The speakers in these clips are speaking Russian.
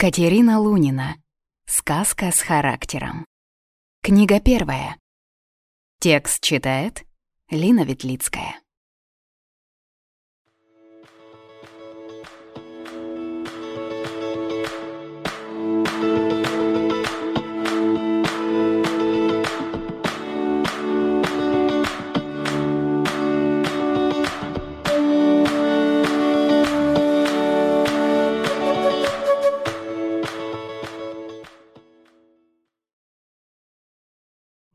Катерина Лунина. Сказка с характером. Книга первая. Текст читает Лина Ветлицкая.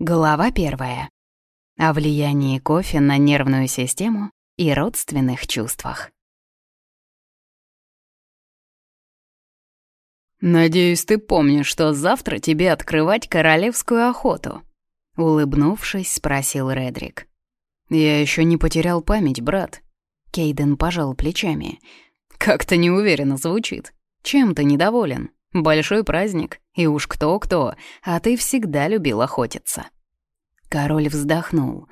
Глава первая. О влиянии кофе на нервную систему и родственных чувствах. «Надеюсь, ты помнишь, что завтра тебе открывать королевскую охоту?» Улыбнувшись, спросил Редрик. «Я еще не потерял память, брат». Кейден пожал плечами. «Как-то неуверенно звучит. Чем ты недоволен? Большой праздник, и уж кто-кто, а ты всегда любил охотиться». Король вздохнул.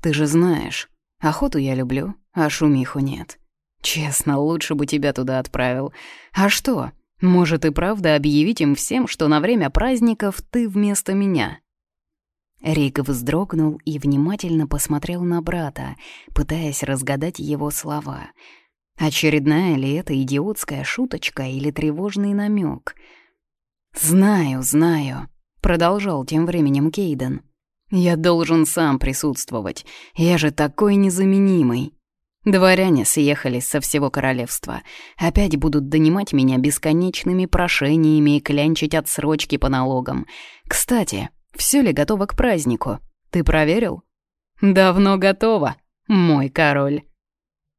«Ты же знаешь, охоту я люблю, а шумиху нет. Честно, лучше бы тебя туда отправил. А что, может и правда объявить им всем, что на время праздников ты вместо меня?» Рик вздрогнул и внимательно посмотрел на брата, пытаясь разгадать его слова. Очередная ли это идиотская шуточка или тревожный намек? «Знаю, знаю», — продолжал тем временем Кейден. Я должен сам присутствовать. Я же такой незаменимый. Дворяне съехались со всего королевства. Опять будут донимать меня бесконечными прошениями и клянчить отсрочки по налогам. Кстати, все ли готово к празднику? Ты проверил? Давно готово, мой король.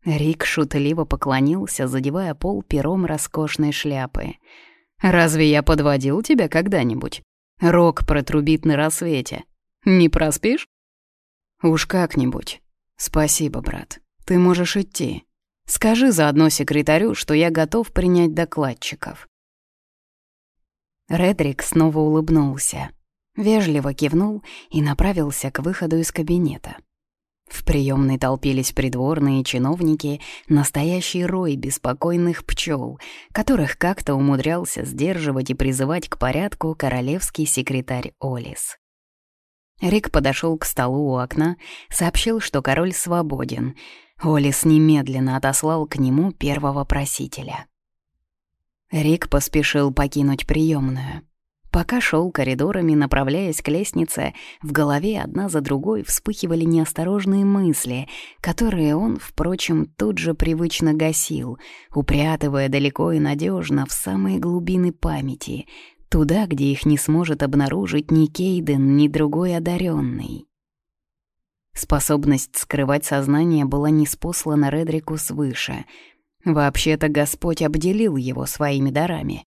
Рик шутливо поклонился, задевая пол пером роскошной шляпы. «Разве я подводил тебя когда-нибудь? Рок протрубит на рассвете. Не проспишь?» «Уж как-нибудь. Спасибо, брат. Ты можешь идти. Скажи заодно секретарю, что я готов принять докладчиков». Редрик снова улыбнулся, вежливо кивнул и направился к выходу из кабинета. В приемной толпились придворные чиновники, настоящий рой беспокойных пчел, которых как-то умудрялся сдерживать и призывать к порядку королевский секретарь Олис. Рик подошел к столу у окна, сообщил, что король свободен. Олис немедленно отослал к нему первого просителя. Рик поспешил покинуть приемную. Пока шел коридорами, направляясь к лестнице, в голове одна за другой вспыхивали неосторожные мысли, которые он, впрочем, тут же привычно гасил, упрятывая далеко и надежно в самые глубины памяти, Туда, где их не сможет обнаружить ни Кейден, ни другой одаренный. Способность скрывать сознание была неспослана Редрику свыше. Вообще-то Господь обделил его своими дарами.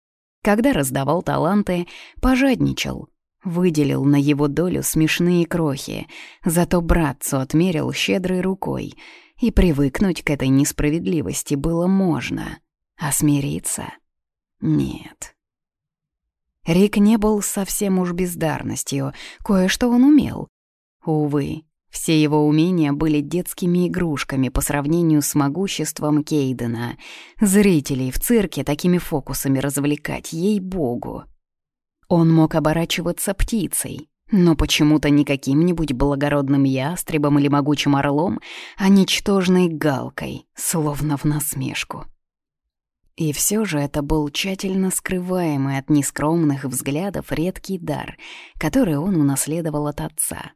Когда раздавал таланты, пожадничал, выделил на его долю смешные крохи, зато братцу отмерил щедрой рукой, и привыкнуть к этой несправедливости было можно, а смириться — нет. Рик не был совсем уж бездарностью, кое-что он умел. Увы, все его умения были детскими игрушками по сравнению с могуществом Кейдена. Зрителей в цирке такими фокусами развлекать, ей-богу. Он мог оборачиваться птицей, но почему-то не каким-нибудь благородным ястребом или могучим орлом, а ничтожной галкой, словно в насмешку. И все же это был тщательно скрываемый от нескромных взглядов редкий дар, который он унаследовал от отца.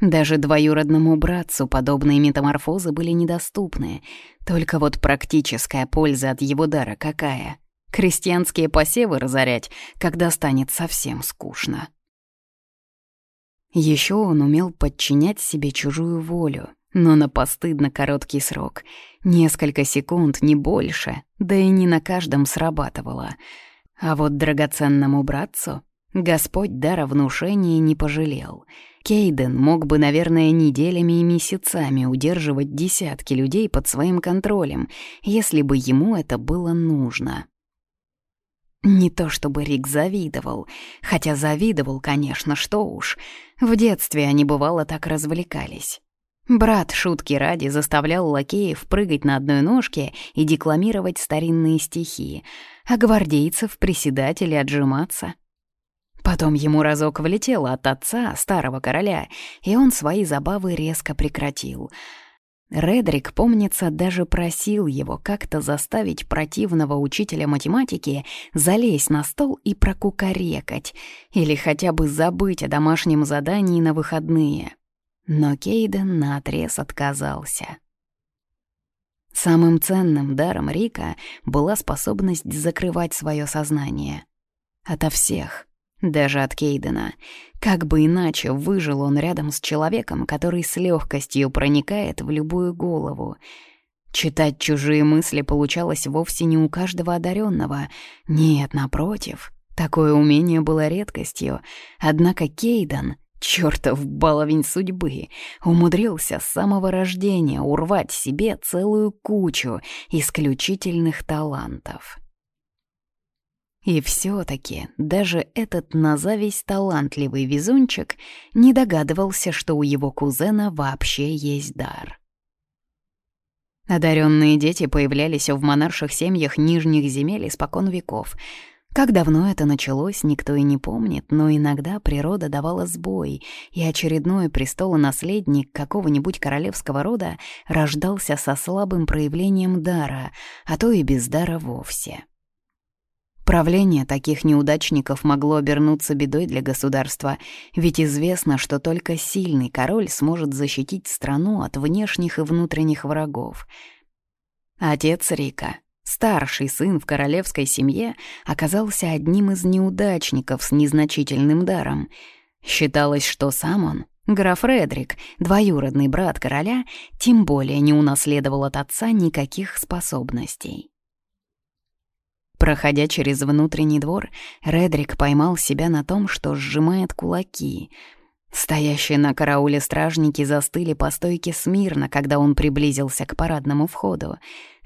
Даже двоюродному братцу подобные метаморфозы были недоступны, только вот практическая польза от его дара какая? Крестьянские посевы разорять, когда станет совсем скучно. Еще он умел подчинять себе чужую волю, но на постыдно короткий срок. Несколько секунд, не больше, да и не на каждом срабатывало. А вот драгоценному братцу Господь дара внушения не пожалел. Кейден мог бы, наверное, неделями и месяцами удерживать десятки людей под своим контролем, если бы ему это было нужно. Не то чтобы Рик завидовал, хотя завидовал, конечно, что уж. В детстве они бывало так развлекались. Брат шутки ради заставлял лакеев прыгать на одной ножке и декламировать старинные стихи, а гвардейцев приседать или отжиматься. Потом ему разок влетело от отца, старого короля, и он свои забавы резко прекратил — Редрик, помнится, даже просил его как-то заставить противного учителя математики залезть на стол и прокукарекать, или хотя бы забыть о домашнем задании на выходные. Но Кейден наотрез отказался. Самым ценным даром Рика была способность закрывать свое сознание. Ото всех, даже от Кейдена. Как бы иначе выжил он рядом с человеком, который с легкостью проникает в любую голову. Читать чужие мысли получалось вовсе не у каждого одаренного. Нет, напротив, такое умение было редкостью. Однако Кейден, чертов баловень судьбы, умудрился с самого рождения урвать себе целую кучу исключительных талантов. И все-таки даже этот на зависть талантливый везунчик не догадывался, что у его кузена вообще есть дар. Одаренные дети появлялись в монарших семьях нижних земель испокон веков. Как давно это началось, никто и не помнит, но иногда природа давала сбой, и очередной престолонаследник какого-нибудь королевского рода рождался со слабым проявлением дара, а то и без дара вовсе. Правление таких неудачников могло обернуться бедой для государства, ведь известно, что только сильный король сможет защитить страну от внешних и внутренних врагов. Отец Рика, старший сын в королевской семье, оказался одним из неудачников с незначительным даром. Считалось, что сам он, граф Редрик, двоюродный брат короля, тем более не унаследовал от отца никаких способностей. Проходя через внутренний двор, Редрик поймал себя на том, что сжимает кулаки. Стоящие на карауле стражники застыли по стойке смирно, когда он приблизился к парадному входу.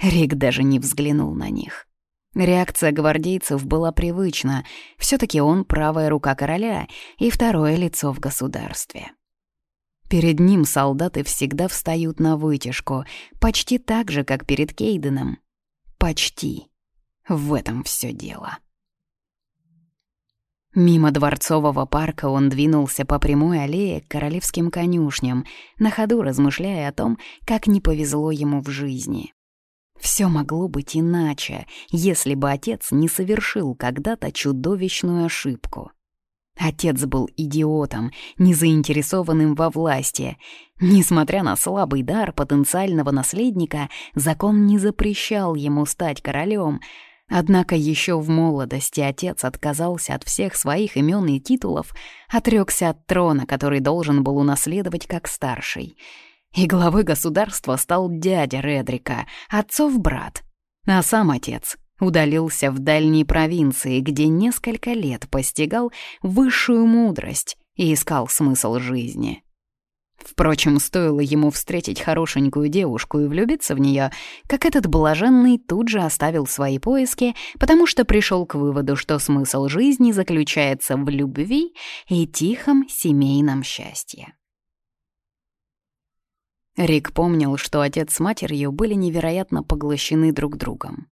Рик даже не взглянул на них. Реакция гвардейцев была привычна. все таки он правая рука короля и второе лицо в государстве. Перед ним солдаты всегда встают на вытяжку, почти так же, как перед Кейденом. Почти. В этом все дело. Мимо дворцового парка он двинулся по прямой аллее к королевским конюшням, на ходу размышляя о том, как не повезло ему в жизни. Все могло быть иначе, если бы отец не совершил когда-то чудовищную ошибку. Отец был идиотом, не заинтересованным во власти. Несмотря на слабый дар потенциального наследника, закон не запрещал ему стать королем — Однако еще в молодости отец отказался от всех своих имен и титулов, отрекся от трона, который должен был унаследовать как старший. И главой государства стал дядя Редрика, отцов брат. А сам отец удалился в дальней провинции, где несколько лет постигал высшую мудрость и искал смысл жизни. Впрочем, стоило ему встретить хорошенькую девушку и влюбиться в нее, как этот блаженный тут же оставил свои поиски, потому что пришел к выводу, что смысл жизни заключается в любви и тихом семейном счастье. Рик помнил, что отец с матерью были невероятно поглощены друг другом.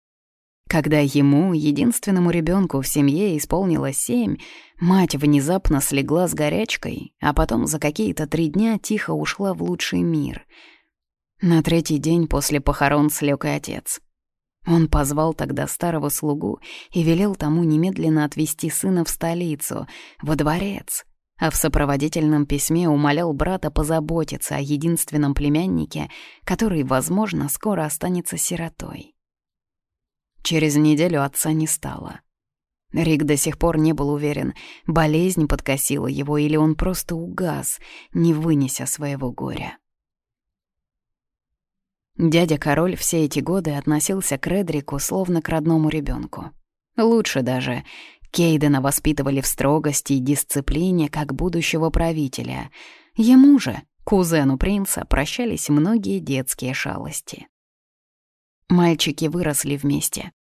Когда ему, единственному ребенку в семье, исполнилось семь, мать внезапно слегла с горячкой, а потом за какие-то три дня тихо ушла в лучший мир. На третий день после похорон слег и отец. Он позвал тогда старого слугу и велел тому немедленно отвезти сына в столицу, во дворец, а в сопроводительном письме умолял брата позаботиться о единственном племяннике, который, возможно, скоро останется сиротой. Через неделю отца не стало. Рик до сих пор не был уверен, болезнь подкосила его или он просто угас, не вынеся своего горя. Дядя-король все эти годы относился к Редрику словно к родному ребенку. Лучше даже. Кейдена воспитывали в строгости и дисциплине как будущего правителя. Ему же, кузену принца, прощались многие детские шалости. Мальчики выросли вместе.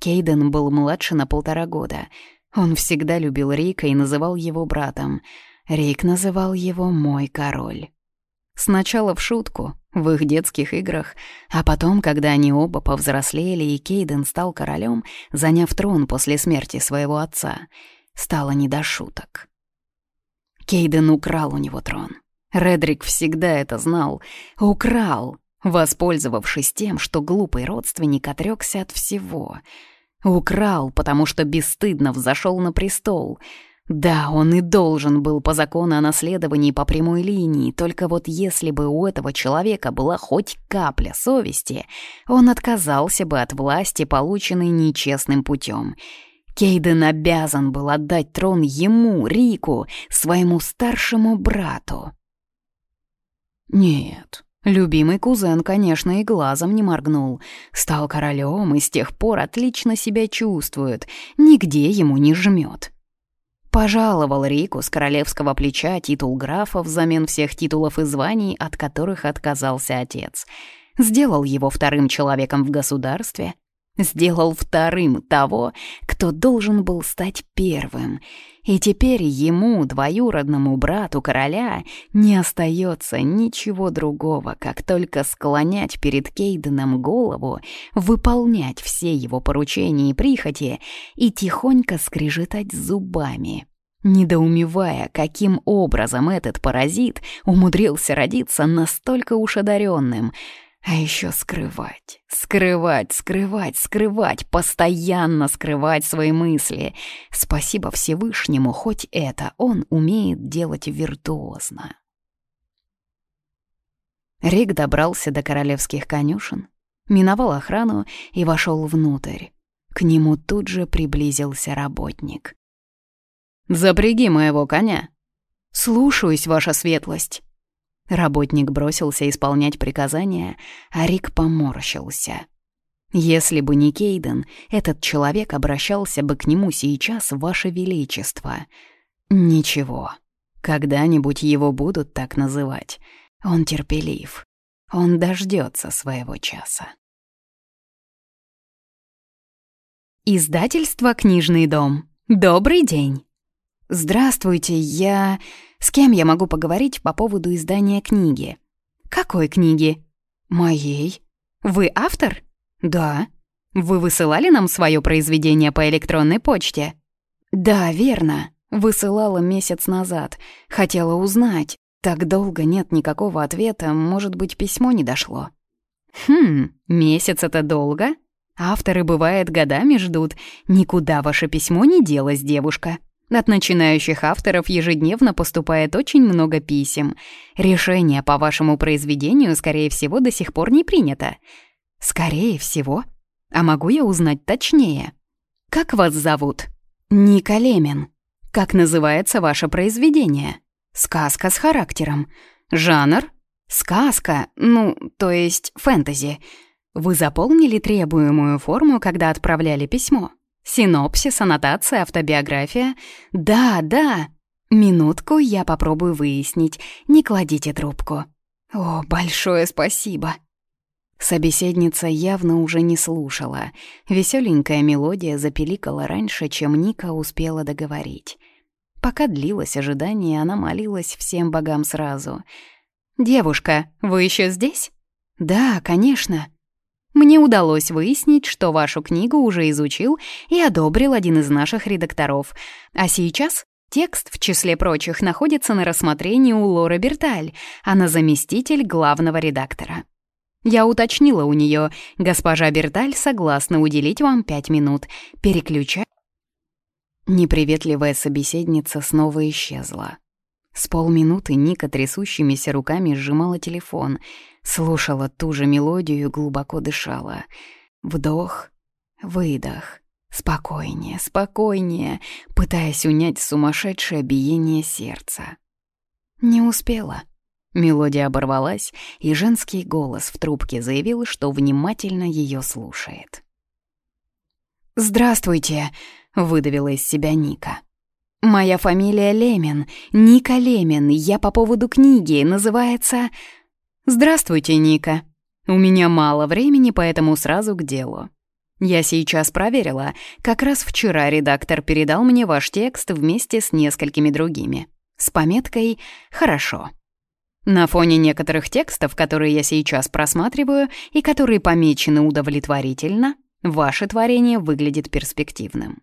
Кейден был младше на полтора года. Он всегда любил Рика и называл его братом. Рик называл его «мой король». Сначала в шутку, в их детских играх, а потом, когда они оба повзрослели и Кейден стал королем, заняв трон после смерти своего отца, стало не до шуток. Кейден украл у него трон. Редрик всегда это знал. Украл, воспользовавшись тем, что глупый родственник отрекся от всего. Украл, потому что бесстыдно взошел на престол — да, он и должен был по закону о наследовании по прямой линии, только вот если бы у этого человека была хоть капля совести, он отказался бы от власти, полученной нечестным путем. Кейден обязан был отдать трон ему, Рику, своему старшему брату. Нет, любимый кузен, конечно, и глазом не моргнул. Стал королем и с тех пор отлично себя чувствует, нигде ему не жмет. Пожаловал Рику с королевского плеча титул графа взамен всех титулов и званий, от которых отказался отец. Сделал его вторым человеком в государстве. Сделал вторым того, кто должен был стать первым. И теперь ему, двоюродному брату короля, не остается ничего другого, как только склонять перед Кейденом голову, выполнять все его поручения и прихоти и тихонько скрежетать зубами недоумевая, каким образом этот паразит умудрился родиться настолько уж одаренным. А еще скрывать, скрывать, скрывать, скрывать, постоянно скрывать свои мысли. Спасибо Всевышнему, хоть это он умеет делать виртуозно. Рик добрался до королевских конюшен, миновал охрану и вошел внутрь. К нему тут же приблизился работник. «Запряги моего коня». «Слушаюсь, ваша светлость». Работник бросился исполнять приказания, а Рик поморщился. Если бы не Кейден, этот человек обращался бы к нему сейчас, ваше величество. Ничего, когда-нибудь его будут так называть. Он терпелив. Он дождется своего часа. Издательство «Книжный дом». Добрый день! «Здравствуйте, я... С кем я могу поговорить по поводу издания книги?» «Какой книги?» «Моей». «Вы автор?» «Да». «Вы высылали нам свое произведение по электронной почте?» «Да, верно. Высылала месяц назад. Хотела узнать. Так долго нет никакого ответа, может быть, письмо не дошло». «Хм, месяц — это долго?» Авторы, бывает, годами ждут. Никуда ваше письмо не делось, девушка. От начинающих авторов ежедневно поступает очень много писем. Решение по вашему произведению, скорее всего, до сих пор не принято. Скорее всего? А могу я узнать точнее? Как вас зовут? Ника Лемин. Как называется ваше произведение? Сказка с характером. Жанр? Сказка, ну, то есть фэнтези. Вы заполнили требуемую форму, когда отправляли письмо? Синопсис, аннотация, автобиография. Да, да. Минутку, я попробую выяснить. Не кладите трубку. О, большое спасибо. Собеседница явно уже не слушала. Веселенькая мелодия запеликала раньше, чем Ника успела договорить. Пока длилось ожидание, она молилась всем богам сразу. «Девушка, вы еще здесь?» «Да, конечно». Мне удалось выяснить, что вашу книгу уже изучил и одобрил один из наших редакторов. А сейчас текст, в числе прочих, находится на рассмотрении у Лоры Берталь, она заместитель главного редактора. Я уточнила у нее, госпожа Берталь согласна уделить вам пять минут. Переключай. Неприветливая собеседница снова исчезла. С полминуты Ника трясущимися руками сжимала телефон, слушала ту же мелодию и глубоко дышала. Вдох, выдох, спокойнее, спокойнее, пытаясь унять сумасшедшее биение сердца. Не успела. Мелодия оборвалась, и женский голос в трубке заявил, что внимательно ее слушает. «Здравствуйте», — выдавила из себя Ника. «Моя фамилия Лемин, Ника Лемин, я по поводу книги, называется...» «Здравствуйте, Ника. У меня мало времени, поэтому сразу к делу. Я сейчас проверила. Как раз вчера редактор передал мне ваш текст вместе с несколькими другими. С пометкой «Хорошо». На фоне некоторых текстов, которые я сейчас просматриваю и которые помечены удовлетворительно, ваше творение выглядит перспективным.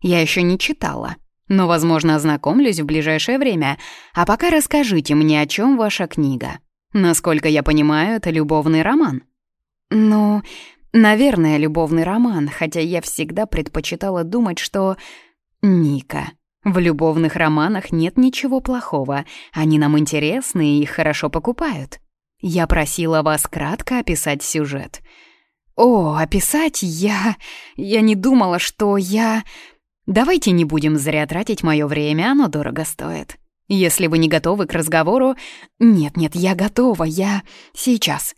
Я еще не читала, но, возможно, ознакомлюсь в ближайшее время. А пока расскажите мне, о чем ваша книга. Насколько я понимаю, это любовный роман. Ну, наверное, любовный роман, хотя я всегда предпочитала думать, что... Ника, в любовных романах нет ничего плохого. Они нам интересны и хорошо покупают. Я просила вас кратко описать сюжет. О, описать я... Я не думала, что я... Давайте не будем зря тратить мое время, оно дорого стоит. Если вы не готовы к разговору... Нет-нет, я готова, я... Сейчас.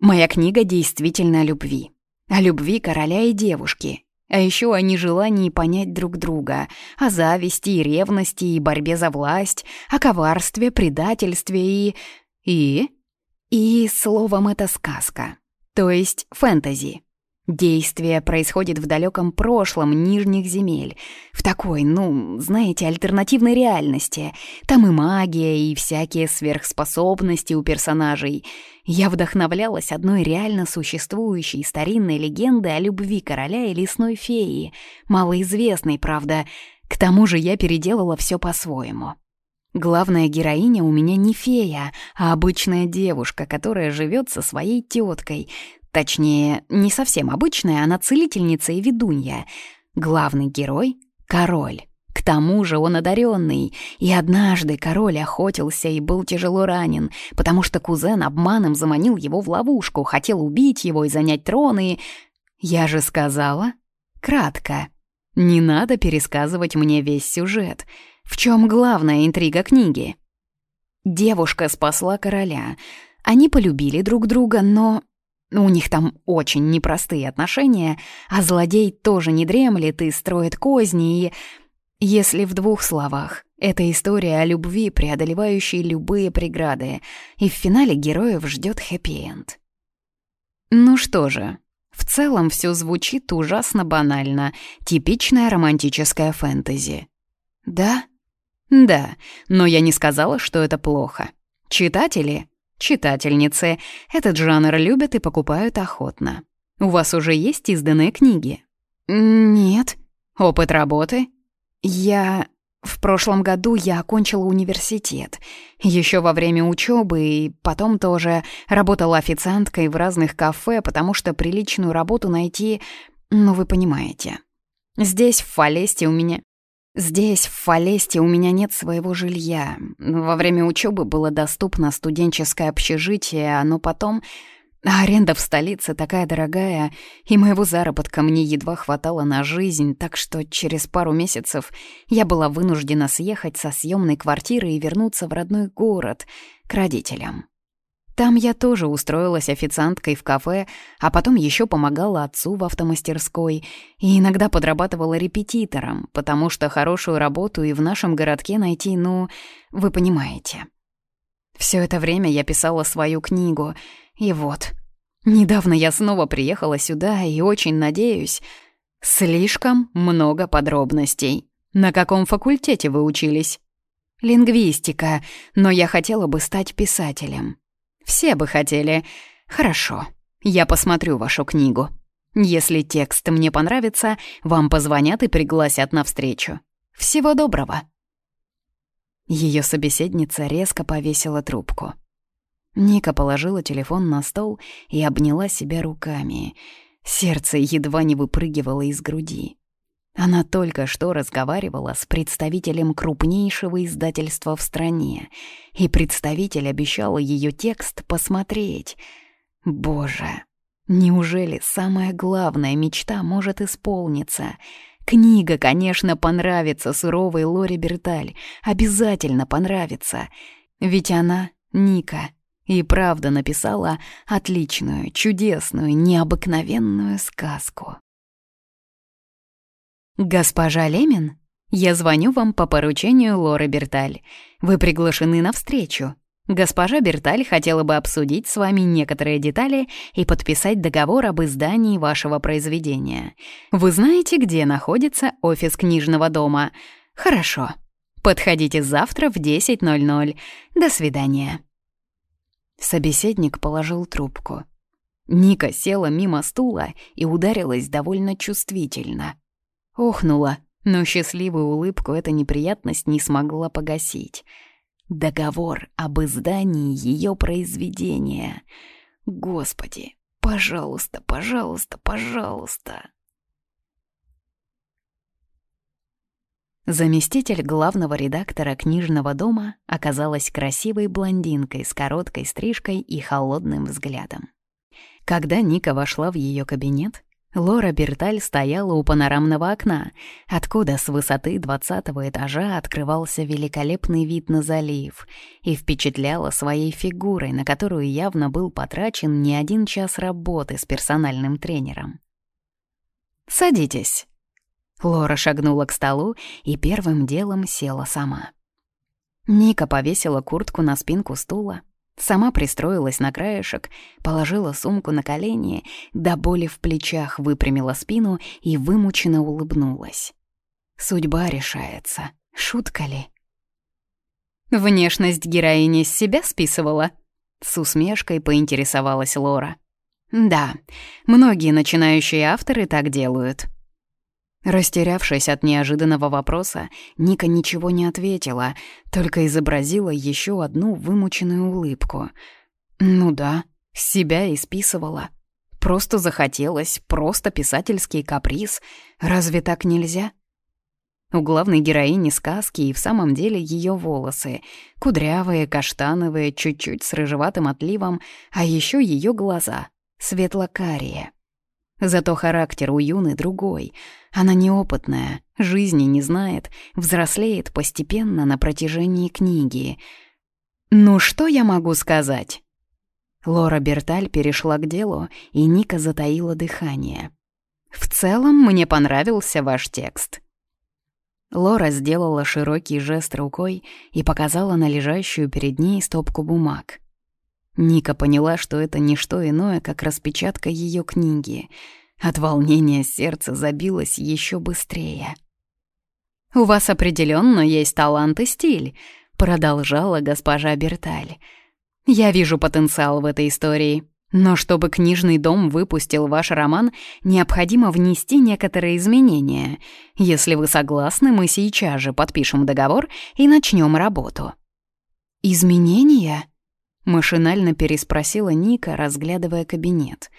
Моя книга действительно о любви. О любви короля и девушки, а еще о нежелании понять друг друга, о зависти и ревности и борьбе за власть, о коварстве, предательстве и... И? И, словом, это сказка. То есть фэнтези. Действие происходит в далеком прошлом Нижних земель, в такой, ну, знаете, альтернативной реальности. Там и магия, и всякие сверхспособности у персонажей. Я вдохновлялась одной реально существующей старинной легендой о любви короля и лесной феи, малоизвестной, правда. К тому же я переделала все по-своему. Главная героиня у меня не фея, а обычная девушка, которая живет со своей теткой, Точнее, не совсем обычная, она целительница и ведунья. Главный герой — король. К тому же он одаренный, и однажды король охотился и был тяжело ранен, потому что кузен обманом заманил его в ловушку, хотел убить его и занять трон, и... Я же сказала? Кратко. Не надо пересказывать мне весь сюжет. В чем главная интрига книги? Девушка спасла короля. Они полюбили друг друга, но у них там очень непростые отношения, а злодей тоже не дремлет и строит козни, и... Если в двух словах, это история о любви, преодолевающей любые преграды, и в финале героев ждет хэппи-энд. Ну что же, в целом все звучит ужасно банально, типичная романтическая фэнтези. Да? Да, но я не сказала, что это плохо. Читатели Читательницы этот жанр любят и покупают охотно. У вас уже есть изданные книги? Нет. Опыт работы? Я... В прошлом году я окончила университет. Еще во время учебы и потом тоже работала официанткой в разных кафе, потому что приличную работу найти, ну вы понимаете. Здесь, в Фалесте, у меня Здесь, в Фалесте, у меня нет своего жилья. Во время учебы было доступно студенческое общежитие, но потом... Аренда в столице такая дорогая, и моего заработка мне едва хватало на жизнь, так что через пару месяцев я была вынуждена съехать со съемной квартиры и вернуться в родной город, к родителям. Там я тоже устроилась официанткой в кафе, а потом еще помогала отцу в автомастерской и иногда подрабатывала репетитором, потому что хорошую работу и в нашем городке найти, ну, вы понимаете. Все это время я писала свою книгу, и вот, недавно я снова приехала сюда и очень надеюсь... Слишком много подробностей. На каком факультете вы учились? Лингвистика, но я хотела бы стать писателем. Все бы хотели. Хорошо, я посмотрю вашу книгу. Если текст мне понравится, вам позвонят и пригласят на встречу. Всего доброго. Ее собеседница резко повесила трубку. Ника положила телефон на стол и обняла себя руками. Сердце едва не выпрыгивало из груди. Она только что разговаривала с представителем крупнейшего издательства в стране, и представитель обещал ее текст посмотреть. Боже, неужели самая главная мечта может исполниться? Книга, конечно, понравится суровой Лоре Берталь, обязательно понравится. Ведь она, Ника, и правда написала отличную, чудесную, необыкновенную сказку. «Госпожа Лемин, я звоню вам по поручению Лоры Берталь. Вы приглашены на встречу. Госпожа Берталь хотела бы обсудить с вами некоторые детали и подписать договор об издании вашего произведения. Вы знаете, где находится офис книжного дома? Хорошо. Подходите завтра в 10.00. До свидания». Собеседник положил трубку. Ника села мимо стула и ударилась довольно чувствительно. Охнула, но счастливую улыбку эта неприятность не смогла погасить. Договор об издании ее произведения. Господи, пожалуйста, пожалуйста, пожалуйста. Заместитель главного редактора книжного дома оказалась красивой блондинкой с короткой стрижкой и холодным взглядом. Когда Ника вошла в ее кабинет, Лора Берталь стояла у панорамного окна, откуда с высоты двадцатого этажа открывался великолепный вид на залив и впечатляла своей фигурой, на которую явно был потрачен не один час работы с персональным тренером. «Садитесь», Лора шагнула к столу и первым делом села сама. Ника повесила куртку на спинку стула, сама пристроилась на краешек, положила сумку на колени, до боли в плечах выпрямила спину и вымученно улыбнулась. Судьба решается. Шутка ли? Внешность героини с себя списывала? С усмешкой поинтересовалась Лора. Да, многие начинающие авторы так делают. Растерявшись от неожиданного вопроса, Ника ничего не ответила, только изобразила еще одну вымученную улыбку. «Ну да, себя исписывала. Просто захотелось, просто писательский каприз. Разве так нельзя?» У главной героини сказки и в самом деле ее волосы. Кудрявые, каштановые, чуть-чуть с рыжеватым отливом, а еще ее глаза — светло-карие. Зато характер у Юны другой. Она неопытная, жизни не знает, взрослеет постепенно на протяжении книги. «Ну что я могу сказать?» Лора Берталь перешла к делу, и Ника затаила дыхание. «В целом мне понравился ваш текст». Лора сделала широкий жест рукой и показала на лежащую перед ней стопку бумаг. Ника поняла, что это не что иное, как распечатка ее книги. От волнения сердце забилось еще быстрее. «У вас определенно есть талант и стиль», — продолжала госпожа Берталь. «Я вижу потенциал в этой истории, но чтобы книжный дом выпустил ваш роман, необходимо внести некоторые изменения. Если вы согласны, мы сейчас же подпишем договор и начнем работу». «Изменения?» Машинально переспросила Ника, разглядывая кабинет.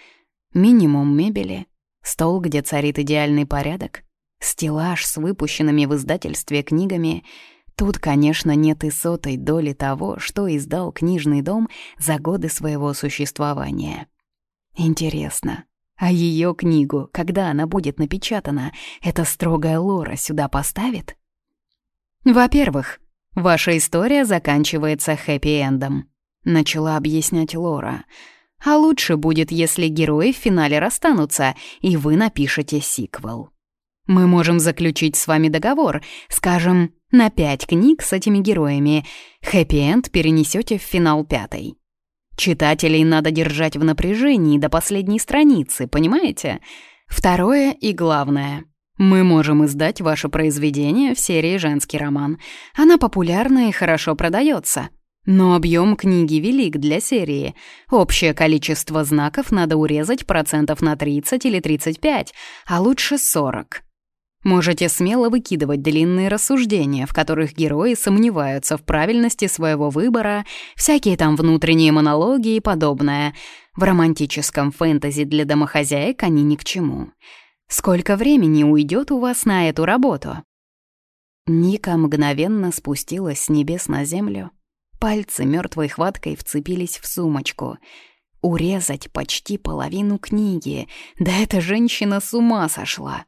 Минимум мебели, стол, где царит идеальный порядок, стеллаж с выпущенными в издательстве книгами. Тут, конечно, нет и сотой доли того, что издал книжный дом за годы своего существования. Интересно, а ее книгу, когда она будет напечатана, эта строгая Лора сюда поставит? Во-первых, ваша история заканчивается хэппи-эндом начала объяснять Лора. А лучше будет, если герои в финале расстанутся, и вы напишете сиквел. Мы можем заключить с вами договор, скажем, на пять книг с этими героями. Хэппи-энд перенесете в финал пятой. Читателей надо держать в напряжении до последней страницы, понимаете? Второе и главное. Мы можем издать ваше произведение в серии «Женский роман». Она популярна и хорошо продается. Но объем книги велик для серии. Общее количество знаков надо урезать процентов на 30 или 35, а лучше 40. Можете смело выкидывать длинные рассуждения, в которых герои сомневаются в правильности своего выбора, всякие там внутренние монологи и подобное. В романтическом фэнтези для домохозяек они ни к чему. Сколько времени уйдет у вас на эту работу? Ника мгновенно спустилась с небес на землю, Пальцы мертвой хваткой вцепились в сумочку. Урезать почти половину книги. Да эта женщина с ума сошла.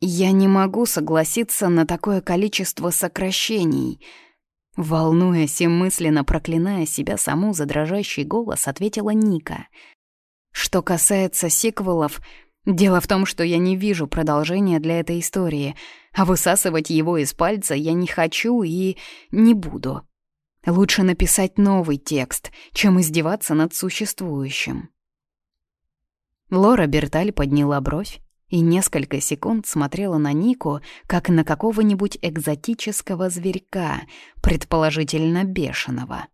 Я не могу согласиться на такое количество сокращений. Волнуясь и мысленно проклиная себя саму за дрожащий голос, ответила Ника. Что касается сиквелов, дело в том, что я не вижу продолжения для этой истории, а высасывать его из пальца я не хочу и не буду. Лучше написать новый текст, чем издеваться над существующим. Лора Берталь подняла бровь и несколько секунд смотрела на Нику, как на какого-нибудь экзотического зверька, предположительно бешеного.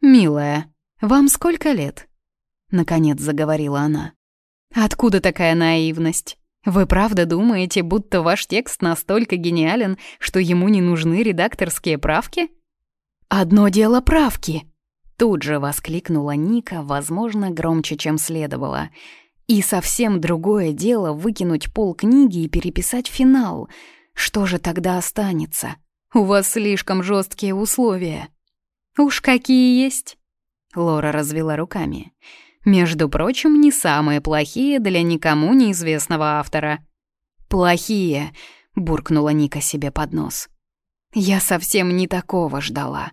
«Милая, вам сколько лет?» Наконец заговорила она. «Откуда такая наивность? Вы правда думаете, будто ваш текст настолько гениален, что ему не нужны редакторские правки?» «Одно дело правки!» Тут же воскликнула Ника, возможно, громче, чем следовало. «И совсем другое дело выкинуть пол книги и переписать финал. Что же тогда останется? У вас слишком жесткие условия». «Уж какие есть!» Лора развела руками. «Между прочим, не самые плохие для никому неизвестного автора». «Плохие!» — буркнула Ника себе под нос. «Я совсем не такого ждала».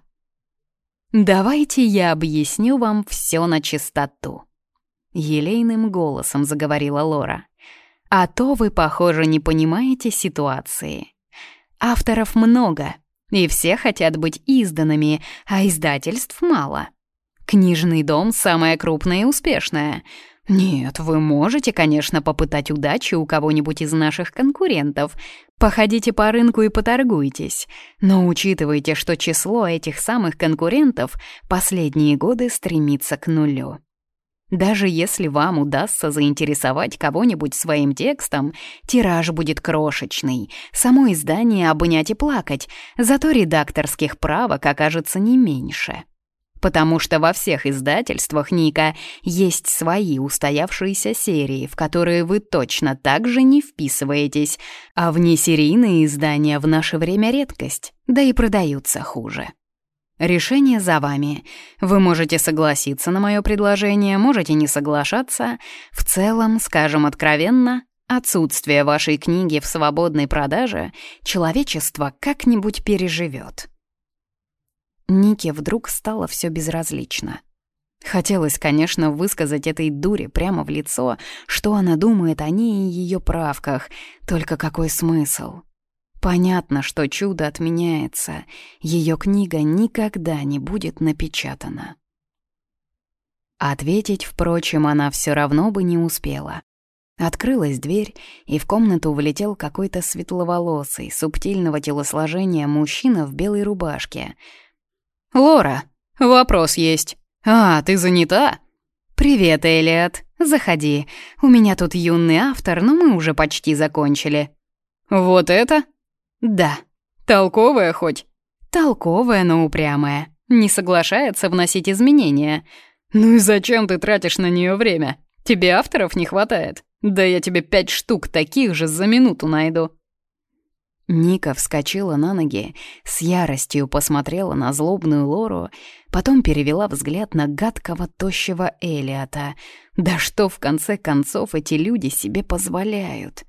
«Давайте я объясню вам все на чистоту», — елейным голосом заговорила Лора. «А то вы, похоже, не понимаете ситуации. Авторов много, и все хотят быть изданными, а издательств мало. Книжный дом самое крупное и успешное. Нет, вы можете, конечно, попытать удачи у кого-нибудь из наших конкурентов. Походите по рынку и поторгуйтесь. Но учитывайте, что число этих самых конкурентов последние годы стремится к нулю. Даже если вам удастся заинтересовать кого-нибудь своим текстом, тираж будет крошечный, само издание обнять и плакать, зато редакторских правок окажется не меньше потому что во всех издательствах Ника есть свои устоявшиеся серии, в которые вы точно так же не вписываетесь, а внесерийные издания в наше время редкость, да и продаются хуже. Решение за вами. Вы можете согласиться на мое предложение, можете не соглашаться. В целом, скажем откровенно, отсутствие вашей книги в свободной продаже человечество как-нибудь переживет. Нике вдруг стало все безразлично. Хотелось, конечно, высказать этой дуре прямо в лицо, что она думает о ней и ее правках, только какой смысл? Понятно, что чудо отменяется, ее книга никогда не будет напечатана. Ответить, впрочем, она все равно бы не успела. Открылась дверь, и в комнату влетел какой-то светловолосый, субтильного телосложения мужчина в белой рубашке — «Лора, вопрос есть. А, ты занята?» «Привет, Элиот. Заходи. У меня тут юный автор, но мы уже почти закончили». «Вот это?» «Да». «Толковая хоть?» «Толковая, но упрямая. Не соглашается вносить изменения». «Ну и зачем ты тратишь на нее время? Тебе авторов не хватает. Да я тебе пять штук таких же за минуту найду». Ника вскочила на ноги, с яростью посмотрела на злобную Лору, потом перевела взгляд на гадкого тощего Элиота. Да что в конце концов эти люди себе позволяют?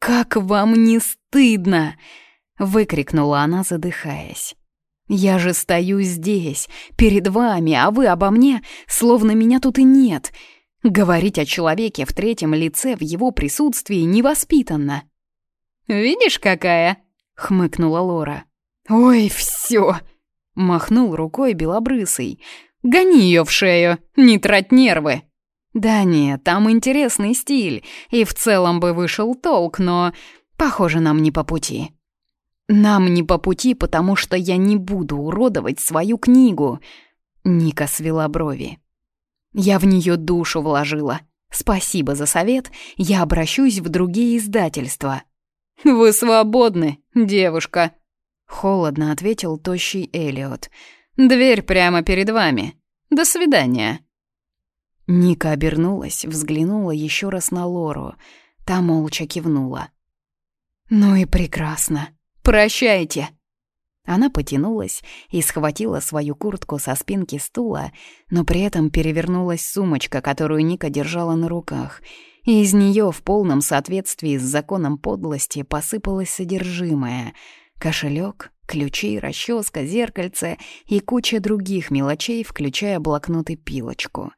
«Как вам не стыдно!» — выкрикнула она, задыхаясь. «Я же стою здесь, перед вами, а вы обо мне, словно меня тут и нет. Говорить о человеке в третьем лице в его присутствии невоспитанно». «Видишь, какая?» — хмыкнула Лора. «Ой, все! махнул рукой белобрысый. «Гони ее в шею, не трать нервы!» «Да нет, там интересный стиль, и в целом бы вышел толк, но, похоже, нам не по пути». «Нам не по пути, потому что я не буду уродовать свою книгу», — Ника свела брови. «Я в нее душу вложила. Спасибо за совет, я обращусь в другие издательства». «Вы свободны, девушка», — холодно ответил тощий Элиот. «Дверь прямо перед вами. До свидания». Ника обернулась, взглянула еще раз на Лору. Та молча кивнула. «Ну и прекрасно. Прощайте!» Она потянулась и схватила свою куртку со спинки стула, но при этом перевернулась сумочка, которую Ника держала на руках — и из нее в полном соответствии с законом подлости посыпалось содержимое — кошелек, ключи, расческа, зеркальце и куча других мелочей, включая блокнот и пилочку.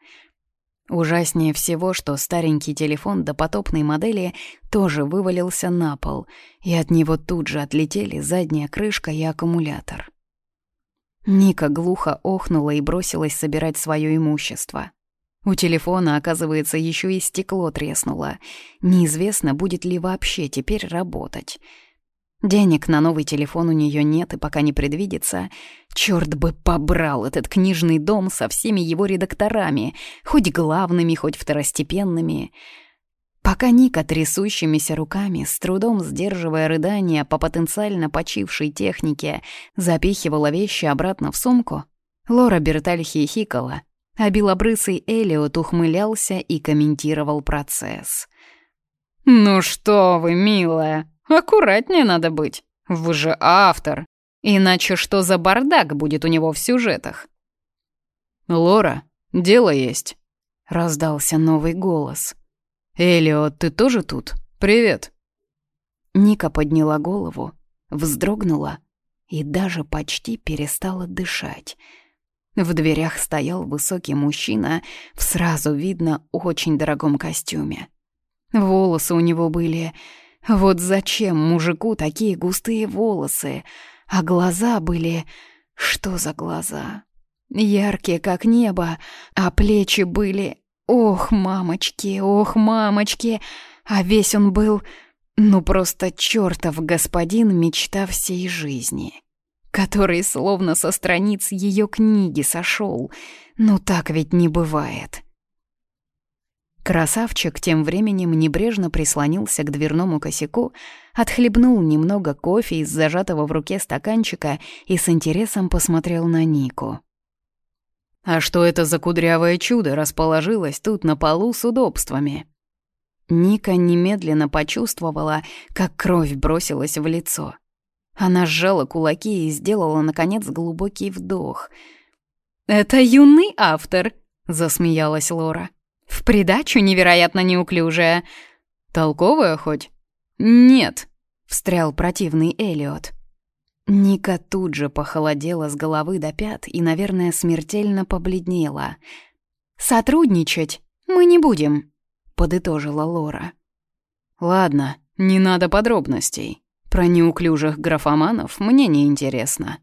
Ужаснее всего, что старенький телефон допотопной модели тоже вывалился на пол, и от него тут же отлетели задняя крышка и аккумулятор. Ника глухо охнула и бросилась собирать свое имущество. У телефона, оказывается, еще и стекло треснуло. Неизвестно, будет ли вообще теперь работать. Денег на новый телефон у нее нет и пока не предвидится. Черт бы побрал этот книжный дом со всеми его редакторами, хоть главными, хоть второстепенными. Пока Ника трясущимися руками, с трудом сдерживая рыдания по потенциально почившей технике, запихивала вещи обратно в сумку, Лора Берталь хихикала, а белобрысый Элиот ухмылялся и комментировал процесс. «Ну что вы, милая, Аккуратнее надо быть. Вы же автор. Иначе что за бардак будет у него в сюжетах? «Лора, дело есть», — раздался новый голос. «Элиот, ты тоже тут? Привет». Ника подняла голову, вздрогнула и даже почти перестала дышать. В дверях стоял высокий мужчина в сразу видно очень дорогом костюме. Волосы у него были вот зачем мужику такие густые волосы? А глаза были... Что за глаза? Яркие, как небо, а плечи были... Ох, мамочки, ох, мамочки! А весь он был... Ну, просто чертов господин мечта всей жизни, который словно со страниц ее книги сошел. Ну, так ведь не бывает. Красавчик тем временем небрежно прислонился к дверному косяку, отхлебнул немного кофе из зажатого в руке стаканчика и с интересом посмотрел на Нику. «А что это за кудрявое чудо расположилось тут на полу с удобствами?» Ника немедленно почувствовала, как кровь бросилась в лицо. Она сжала кулаки и сделала, наконец, глубокий вдох. «Это юный автор», — засмеялась Лора. В придачу невероятно неуклюжая. Толковая хоть? Нет, встрял противный Элиот. Ника тут же похолодела с головы до пят и, наверное, смертельно побледнела. «Сотрудничать мы не будем», — подытожила Лора. «Ладно, не надо подробностей. Про неуклюжих графоманов мне не интересно.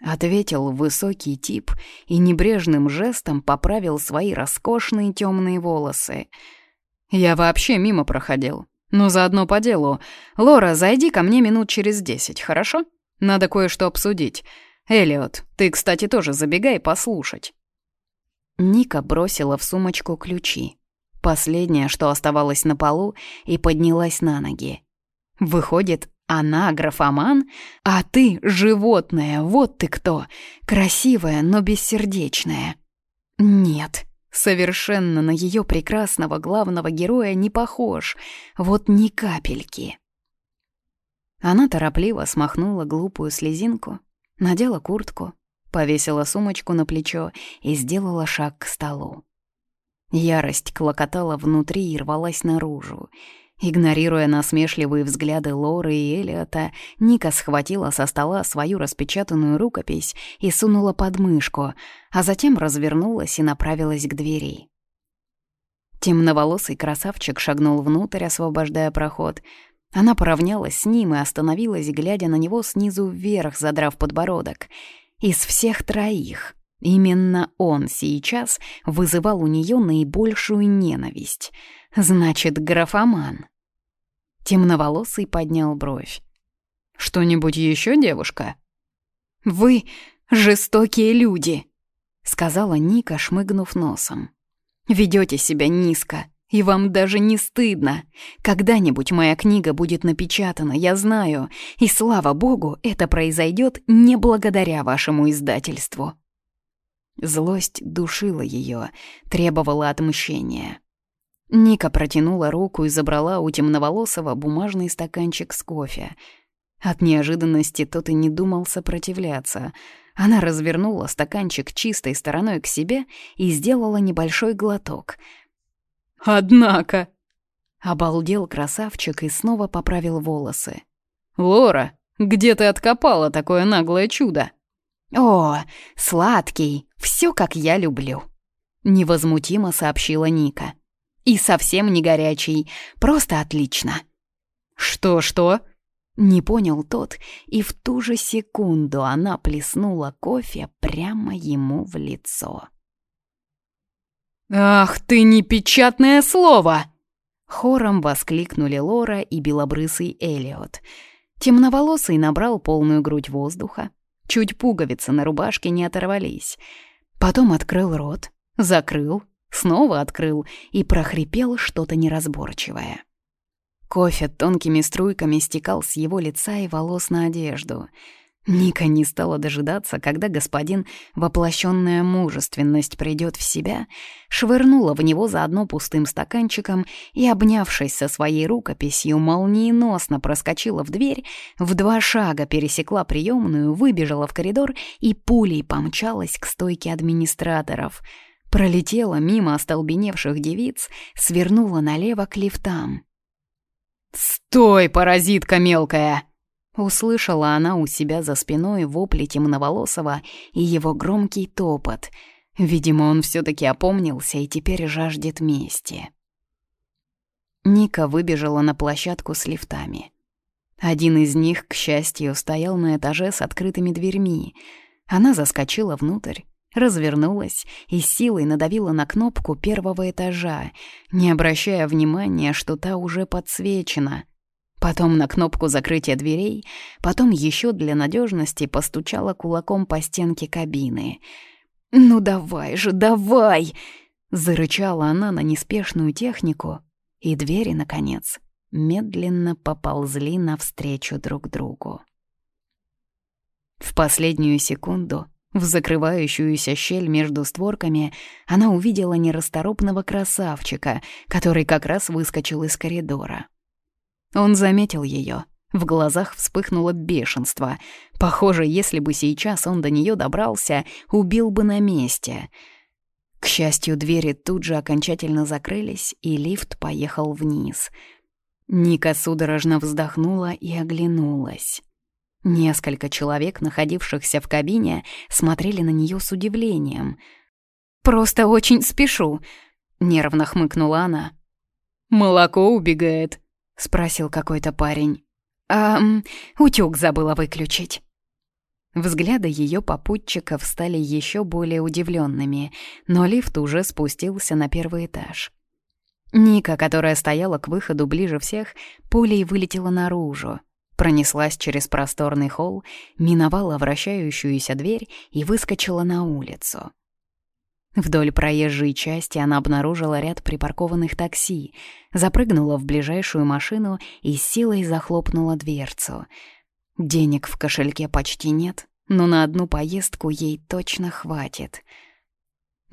Ответил высокий тип и небрежным жестом поправил свои роскошные темные волосы. «Я вообще мимо проходил. Но заодно по делу. Лора, зайди ко мне минут через десять, хорошо? Надо кое-что обсудить. Элиот, ты, кстати, тоже забегай послушать». Ника бросила в сумочку ключи. Последнее, что оставалось на полу, и поднялась на ноги. Выходит, она графоман, а ты животное, вот ты кто. Красивая, но бессердечная. Нет, совершенно на ее прекрасного главного героя не похож. Вот ни капельки. Она торопливо смахнула глупую слезинку, надела куртку, повесила сумочку на плечо и сделала шаг к столу. Ярость клокотала внутри и рвалась наружу. Игнорируя насмешливые взгляды Лоры и Элиота, Ника схватила со стола свою распечатанную рукопись и сунула под мышку, а затем развернулась и направилась к двери. Темноволосый красавчик шагнул внутрь, освобождая проход. Она поравнялась с ним и остановилась, глядя на него снизу вверх, задрав подбородок. Из всех троих именно он сейчас вызывал у нее наибольшую ненависть. Значит, графоман. Темноволосый поднял бровь. «Что-нибудь еще, девушка?» «Вы жестокие люди», — сказала Ника, шмыгнув носом. Ведете себя низко, и вам даже не стыдно. Когда-нибудь моя книга будет напечатана, я знаю, и слава богу, это произойдет не благодаря вашему издательству». Злость душила ее, требовала отмщения. Ника протянула руку и забрала у темноволосого бумажный стаканчик с кофе. От неожиданности тот и не думал сопротивляться. Она развернула стаканчик чистой стороной к себе и сделала небольшой глоток. «Однако!» Обалдел красавчик и снова поправил волосы. «Лора, где ты откопала такое наглое чудо?» «О, сладкий, все как я люблю», — невозмутимо сообщила Ника. И совсем не горячий, просто отлично. Что-что? Не понял тот, и в ту же секунду она плеснула кофе прямо ему в лицо. «Ах ты непечатное слово!» Хором воскликнули Лора и белобрысый Элиот. Темноволосый набрал полную грудь воздуха. Чуть пуговицы на рубашке не оторвались. Потом открыл рот, закрыл, снова открыл и прохрипел что-то неразборчивое. Кофе тонкими струйками стекал с его лица и волос на одежду — Ника не стала дожидаться, когда господин, воплощенная мужественность, придет в себя, швырнула в него заодно пустым стаканчиком и, обнявшись со своей рукописью, молниеносно проскочила в дверь, в два шага пересекла приемную, выбежала в коридор и пулей помчалась к стойке администраторов. Пролетела мимо остолбеневших девиц, свернула налево к лифтам. «Стой, паразитка мелкая!» Услышала она у себя за спиной вопли темноволосого и его громкий топот. Видимо, он все таки опомнился и теперь жаждет мести. Ника выбежала на площадку с лифтами. Один из них, к счастью, стоял на этаже с открытыми дверьми. Она заскочила внутрь, развернулась и силой надавила на кнопку первого этажа, не обращая внимания, что та уже подсвечена — Потом на кнопку закрытия дверей, потом еще для надежности постучала кулаком по стенке кабины. «Ну давай же, давай!» Зарычала она на неспешную технику, и двери, наконец, медленно поползли навстречу друг другу. В последнюю секунду, в закрывающуюся щель между створками, она увидела нерасторопного красавчика, который как раз выскочил из коридора. Он заметил ее. В глазах вспыхнуло бешенство. Похоже, если бы сейчас он до нее добрался, убил бы на месте. К счастью, двери тут же окончательно закрылись, и лифт поехал вниз. Ника судорожно вздохнула и оглянулась. Несколько человек, находившихся в кабине, смотрели на нее с удивлением. «Просто очень спешу», — нервно хмыкнула она. «Молоко убегает», — спросил какой-то парень. «А, утюг забыла выключить». Взгляды ее попутчиков стали еще более удивленными, но лифт уже спустился на первый этаж. Ника, которая стояла к выходу ближе всех, пулей вылетела наружу, пронеслась через просторный холл, миновала вращающуюся дверь и выскочила на улицу. Вдоль проезжей части она обнаружила ряд припаркованных такси, запрыгнула в ближайшую машину и силой захлопнула дверцу. Денег в кошельке почти нет, но на одну поездку ей точно хватит.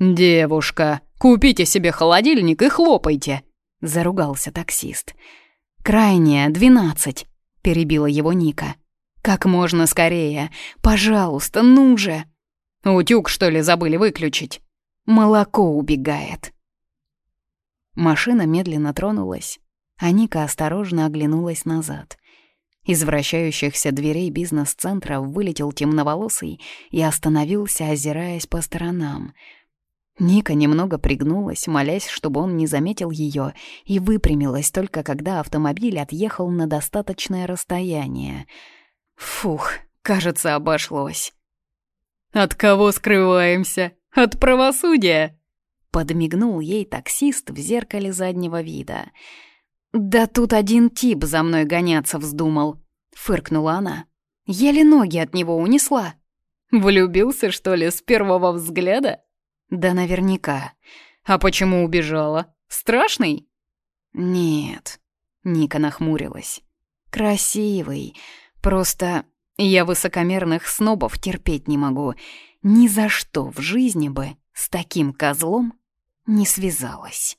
«Девушка, купите себе холодильник и хлопайте!» — заругался таксист. «Крайняя, двенадцать», — перебила его Ника. «Как можно скорее! Пожалуйста, ну же!» «Утюг, что ли, забыли выключить?» Молоко убегает. Машина медленно тронулась, а Ника осторожно оглянулась назад. Из вращающихся дверей бизнес-центра вылетел темноволосый и остановился, озираясь по сторонам. Ника немного пригнулась, молясь, чтобы он не заметил ее, и выпрямилась только когда автомобиль отъехал на достаточное расстояние. Фух, кажется, обошлось. «От кого скрываемся?» От правосудия!» Подмигнул ей таксист в зеркале заднего вида. «Да тут один тип за мной гоняться вздумал», — фыркнула она. Еле ноги от него унесла. «Влюбился, что ли, с первого взгляда?» «Да наверняка. А почему убежала? Страшный?» «Нет», — Ника нахмурилась. «Красивый. Просто я высокомерных снобов терпеть не могу. Ни за что в жизни бы с таким козлом не связалась.